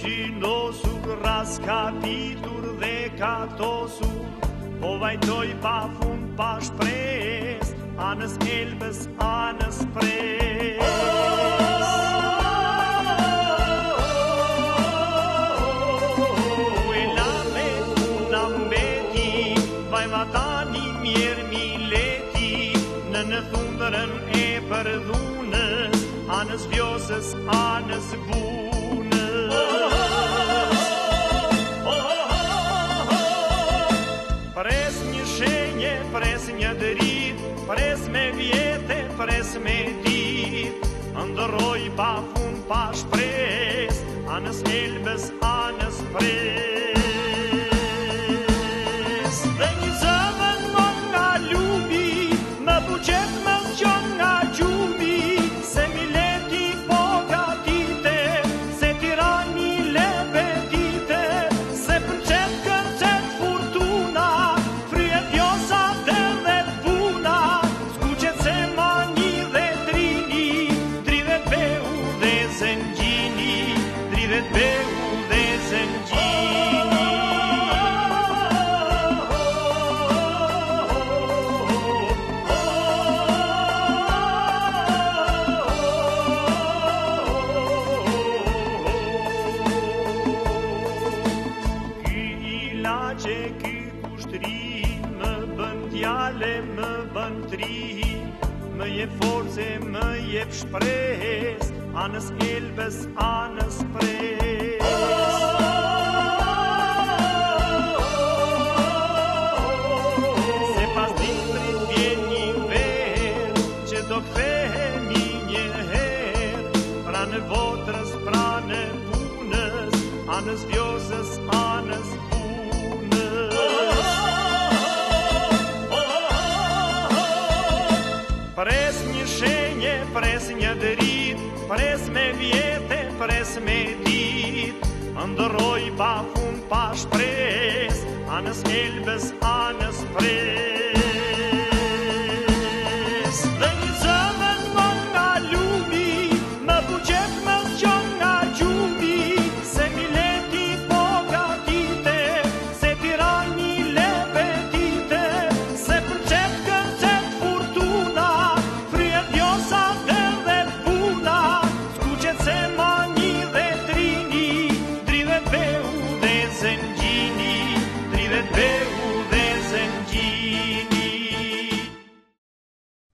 Shqinosu kërras ka pitur dhe ka tosu Po vajtoj pa fund, pa shpres Anës elbës, anës pres U e lamë e funda mbeti Vaj vata një mjerë, një leti Në në e për dhunë Anës vjoses, anës bu një drit Pres me vjetë, pres me dit Ndëroj pa fun, pa shpres Anës elbës, anës pres fjale më bën tri Më je force, më je shpres Anës elbes, anës pres Se pas ditë një ver Që do këthemi një her Pra në votrës, pra në punës Anës vjozës, anës Pres me vjetë, pres me dit Ndëroj pa fun pa shpres Anës elbës, anës pres